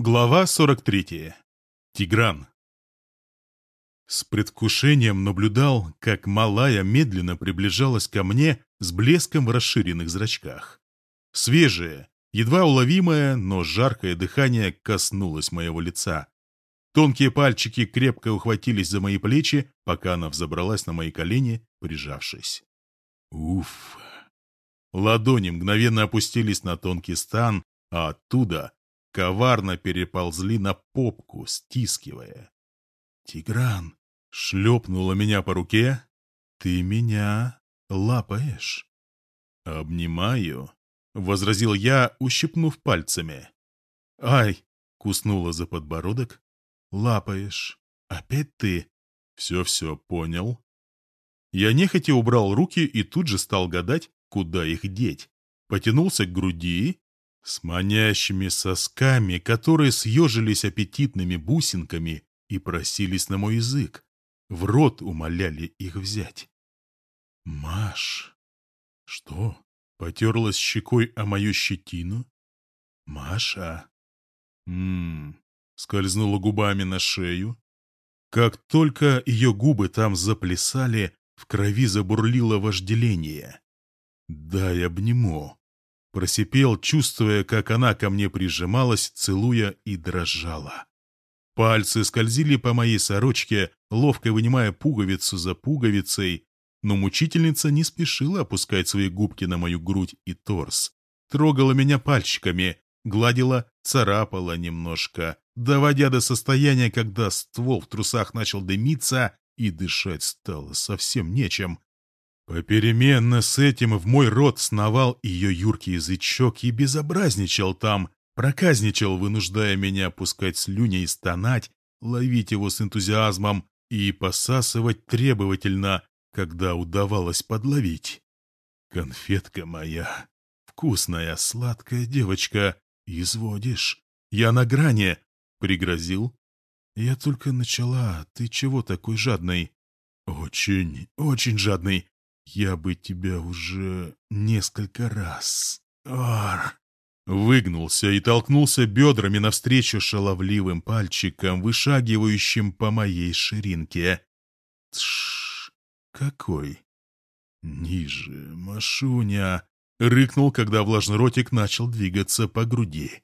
Глава 43. Тигран. С предвкушением наблюдал, как малая медленно приближалась ко мне с блеском в расширенных зрачках. Свежее, едва уловимое, но жаркое дыхание коснулось моего лица. Тонкие пальчики крепко ухватились за мои плечи, пока она взобралась на мои колени, прижавшись. Уф. Ладони мгновенно опустились на тонкий стан, а оттуда коварно переползли на попку, стискивая. «Тигран!» — шлепнула меня по руке. «Ты меня лапаешь?» «Обнимаю», — возразил я, ущипнув пальцами. «Ай!» — куснула за подбородок. «Лапаешь. Опять ты?» «Все-все понял». Я нехотя убрал руки и тут же стал гадать, куда их деть. Потянулся к груди с манящими сосками, которые съежились аппетитными бусинками и просились на мой язык. В рот умоляли их взять. «Маш!» «Что?» — потерлась щекой о мою щетину. «Маша?» «Ммм...» — скользнула губами на шею. Как только ее губы там заплясали, в крови забурлило вожделение. «Дай обниму». Просипел, чувствуя, как она ко мне прижималась, целуя и дрожала. Пальцы скользили по моей сорочке, ловко вынимая пуговицу за пуговицей, но мучительница не спешила опускать свои губки на мою грудь и торс. Трогала меня пальчиками, гладила, царапала немножко, доводя до состояния, когда ствол в трусах начал дымиться и дышать стало совсем нечем. Попеременно с этим в мой рот сновал ее юркий язычок и безобразничал там, проказничал, вынуждая меня опускать слюни и стонать, ловить его с энтузиазмом и посасывать требовательно, когда удавалось подловить. Конфетка моя, вкусная, сладкая девочка, изводишь. Я на грани, пригрозил. Я только начала, ты чего такой жадный? Очень, очень жадный. Я бы тебя уже несколько раз... Ар! Выгнулся и толкнулся бедрами навстречу шаловливым пальчикам, вышагивающим по моей ширинке. Тш, какой? Ниже, Машуня, рыкнул, когда влажный ротик начал двигаться по груди.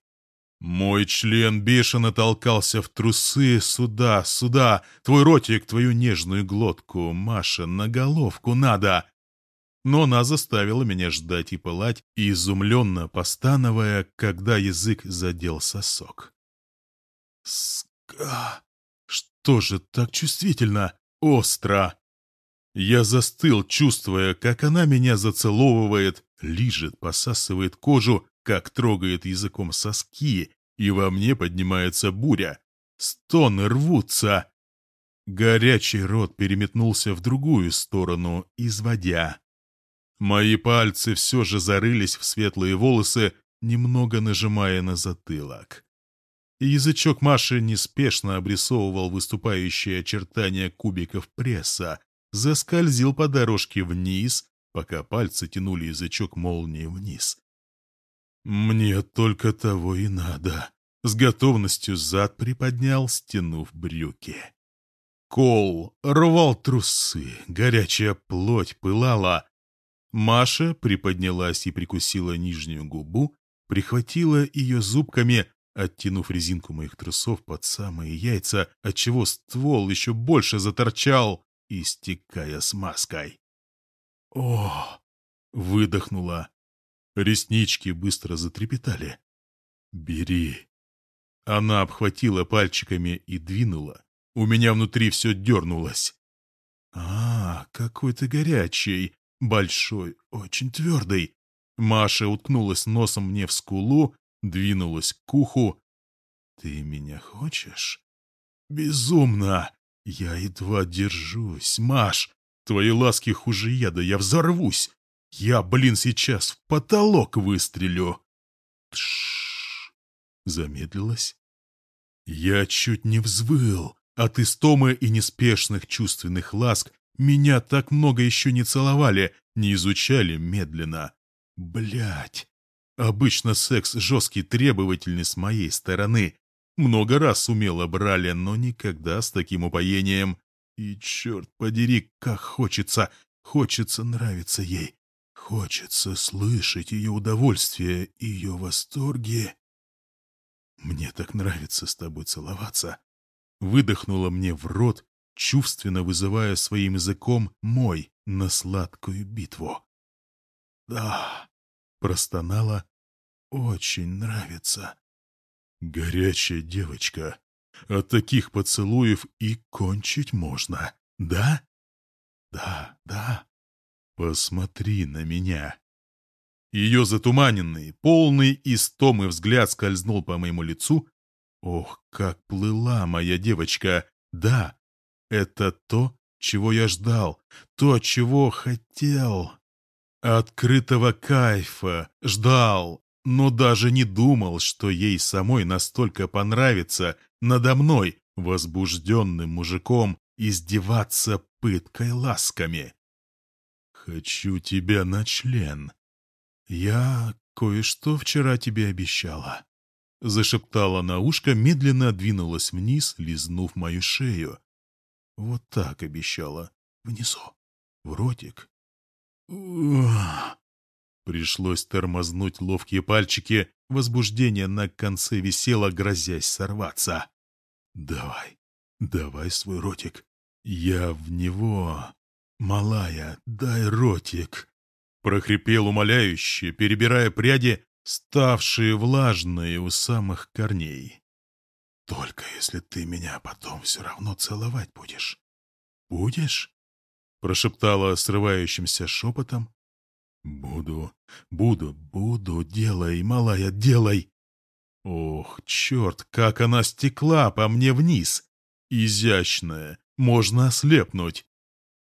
Мой член бешено толкался в трусы, сюда, сюда, твой ротик, твою нежную глотку, Маша, на головку надо но она заставила меня ждать и пылать, и изумленно постановая, когда язык задел сосок. Ска... Что же так чувствительно? Остро! Я застыл, чувствуя, как она меня зацеловывает, лижет, посасывает кожу, как трогает языком соски, и во мне поднимается буря. Стоны рвутся. Горячий рот переметнулся в другую сторону, изводя. Мои пальцы все же зарылись в светлые волосы, немного нажимая на затылок. Язычок Маши неспешно обрисовывал выступающие очертания кубиков пресса, заскользил по дорожке вниз, пока пальцы тянули язычок молнии вниз. «Мне только того и надо», — с готовностью зад приподнял, стянув брюки. Кол рвал трусы, горячая плоть пылала, Маша приподнялась и прикусила нижнюю губу, прихватила ее зубками, оттянув резинку моих трусов под самые яйца, отчего ствол еще больше заторчал, истекая смазкой. «О!» — выдохнула. Реснички быстро затрепетали. «Бери!» Она обхватила пальчиками и двинула. У меня внутри все дернулось. «А, какой ты горячий!» Большой, очень твердый. Маша уткнулась носом мне в скулу, двинулась к уху. «Ты меня хочешь?» «Безумно! Я едва держусь, Маш! Твои ласки хуже яда, я взорвусь! Я, блин, сейчас в потолок выстрелю!» Тш! Замедлилась. Я чуть не взвыл от истомы и неспешных чувственных ласк, меня так много еще не целовали, не изучали медленно. Блять. Обычно секс жесткий, требовательный с моей стороны. Много раз умела брали, но никогда с таким упоением. И, черт подери, как хочется, хочется нравиться ей. Хочется слышать ее удовольствие, ее восторги. Мне так нравится с тобой целоваться. Выдохнула мне в рот, чувственно вызывая своим языком мой на сладкую битву. Да, простонала, очень нравится. Горячая девочка. От таких поцелуев и кончить можно, да? Да, да. Посмотри на меня. Ее затуманенный, полный истомы взгляд скользнул по моему лицу. Ох, как плыла моя девочка. Да, это то, чего я ждал, то, чего хотел. Открытого кайфа ждал, но даже не думал, что ей самой настолько понравится надо мной, возбужденным мужиком, издеваться пыткой ласками. «Хочу тебя на член. Я кое-что вчера тебе обещала», — зашептала на ушко, медленно двинулась вниз, лизнув мою шею. «Вот так обещала. Внизу. В ротик. Пришлось тормознуть ловкие пальчики, возбуждение на конце висело, грозясь сорваться. «Давай, давай свой ротик. Я в него. Малая, дай ротик!» Прохрипел умоляюще, перебирая пряди, ставшие влажные у самых корней. «Только если ты меня потом все равно целовать будешь. Будешь?» Прошептала срывающимся шепотом, «Буду, буду, буду, делай, малая, делай!» Ох, черт, как она стекла по мне вниз! Изящная, можно ослепнуть.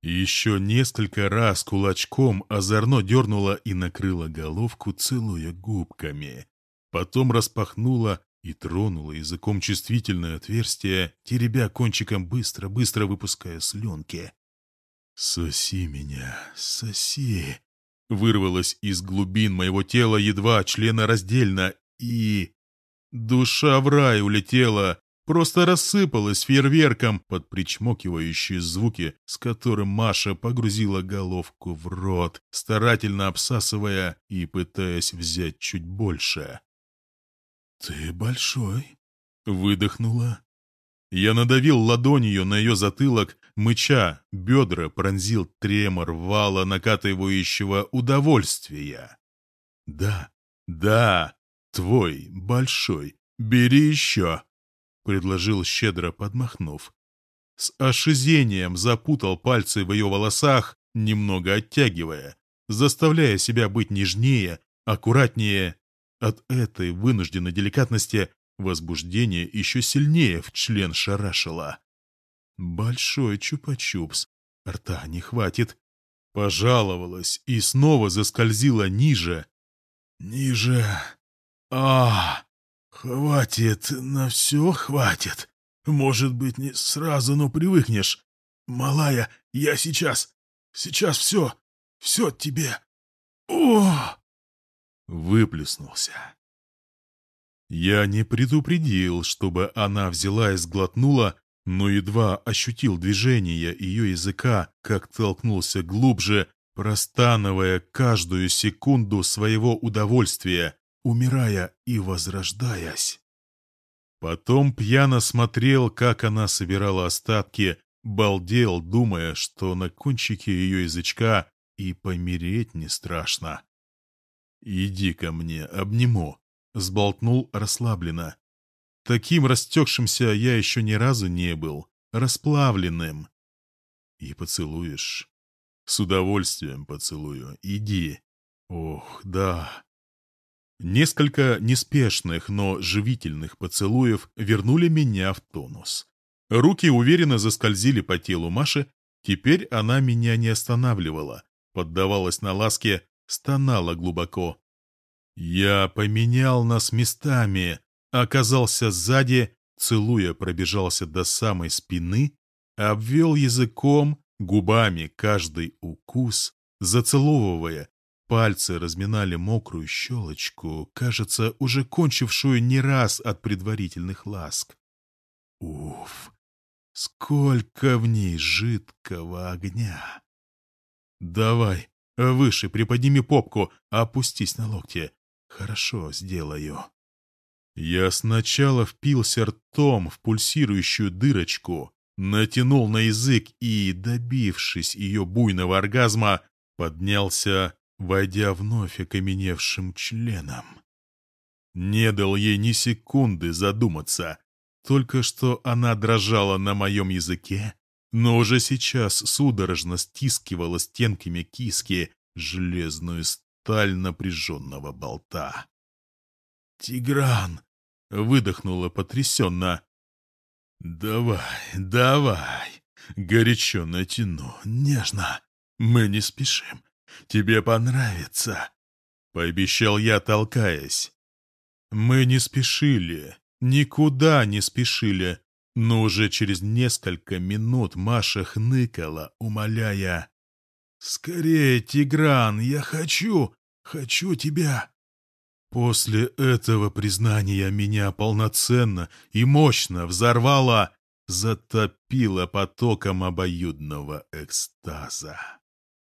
Еще несколько раз кулачком озорно дернула и накрыла головку, целуя губками. Потом распахнула и тронула языком чувствительное отверстие, теребя кончиком быстро-быстро выпуская слюнки. «Соси меня, соси!» вырвалось из глубин моего тела едва членораздельно, и... Душа в рай улетела, просто рассыпалась фейерверком под причмокивающие звуки, с которым Маша погрузила головку в рот, старательно обсасывая и пытаясь взять чуть больше. «Ты большой», — выдохнула. Я надавил ладонью на ее затылок, мыча, бедра пронзил тремор вала накатывающего удовольствия. «Да, да, твой, большой, бери еще», — предложил щедро подмахнув. С ошизением запутал пальцы в ее волосах, немного оттягивая, заставляя себя быть нежнее, аккуратнее. От этой вынужденной деликатности возбуждение еще сильнее в член шарашило. Большой чупа-чупс. Рта не хватит. Пожаловалась и снова заскользила ниже. Ниже. А, хватит, на все хватит. Может быть, не сразу, но привыкнешь. Малая, я сейчас. Сейчас все. Все тебе. О! Выплеснулся. Я не предупредил, чтобы она взяла и сглотнула, но едва ощутил движение ее языка, как толкнулся глубже, простановая каждую секунду своего удовольствия, умирая и возрождаясь. Потом пьяно смотрел, как она собирала остатки, балдел, думая, что на кончике ее язычка и помереть не страшно. «Иди ко мне, обниму», — сболтнул расслабленно. Таким растекшимся я еще ни разу не был, расплавленным. И поцелуешь. С удовольствием поцелую. Иди. Ох, да. Несколько неспешных, но живительных поцелуев вернули меня в тонус. Руки уверенно заскользили по телу Маши, теперь она меня не останавливала, поддавалась на ласке, стонала глубоко. Я поменял нас местами, оказался сзади, целуя пробежался до самой спины, обвел языком, губами каждый укус, зацеловывая, Пальцы разминали мокрую щелочку, кажется, уже кончившую не раз от предварительных ласк. Уф! Сколько в ней жидкого огня! Давай, выше приподними попку, опустись на локте. Хорошо, сделаю. Я сначала впился ртом в пульсирующую дырочку, натянул на язык и, добившись ее буйного оргазма, поднялся, войдя вновь окаменевшим членом. Не дал ей ни секунды задуматься, только что она дрожала на моем языке, но уже сейчас судорожно стискивала стенками киски железную сталь напряженного болта. «Тигран!» — выдохнула потрясенно. «Давай, давай!» — горячо натяну, нежно. «Мы не спешим. Тебе понравится!» — пообещал я, толкаясь. Мы не спешили, никуда не спешили, но уже через несколько минут Маша хныкала, умоляя. «Скорее, Тигран, я хочу, хочу тебя!» После этого признания меня полноценно и мощно взорвало, затопило потоком обоюдного экстаза.